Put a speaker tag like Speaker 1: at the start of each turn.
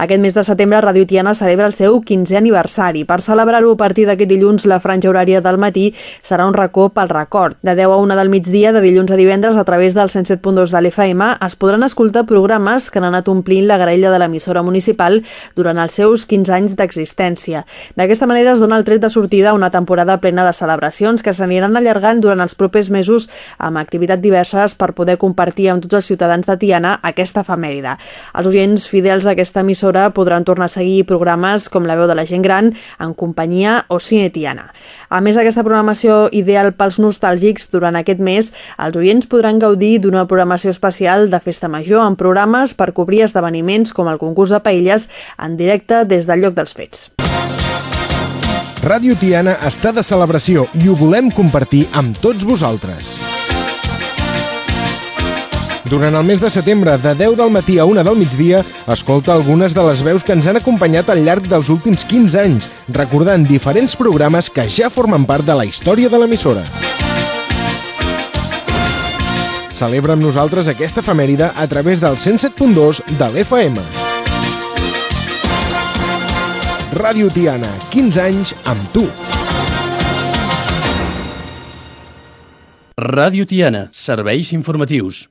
Speaker 1: Aquest mes de setembre, Ràdio Tiana celebra el seu 15è aniversari. Per celebrar-ho a partir d'aquest dilluns, la franja horària del matí serà un racó pel record. De 10 a 1 del migdia, de dilluns a divendres, a través del 107.2 de l'FM, es podran escoltar programes que han anat omplint la graella de l'emissora municipal durant els seus 15 anys d'existència. D'aquesta manera es dona el tret de sortida a una temporada plena de celebracions que s'aniran allargant durant els propers mesos amb activitats diverses per poder compartir amb tots els ciutadans de Tiana aquesta efemèride. Els oients fidels a aquesta emissora podran tornar a seguir programes com La veu de la gent gran, En companyia o Cine Tiana. A més, aquesta programació ideal pels nostàlgics durant aquest mes, els oients podran gaudir d'una programació especial de festa major amb programes per cobrir esdeveniments com el concurs de paelles en directe des del lloc dels fets.
Speaker 2: Ràdio Tiana està de celebració i ho volem compartir amb tots vosaltres. Durant el mes de setembre, de 10 del matí a 1 del migdia, escolta algunes de les veus que ens han acompanyat al llarg dels últims 15 anys, recordant diferents programes que ja formen part de la història de l'emissora. Celebra amb nosaltres aquesta efemèride a través del 107.2 de l'FM. Ràdio Tiana, 15 anys amb tu.
Speaker 3: Ràdio Tiana, serveis informatius.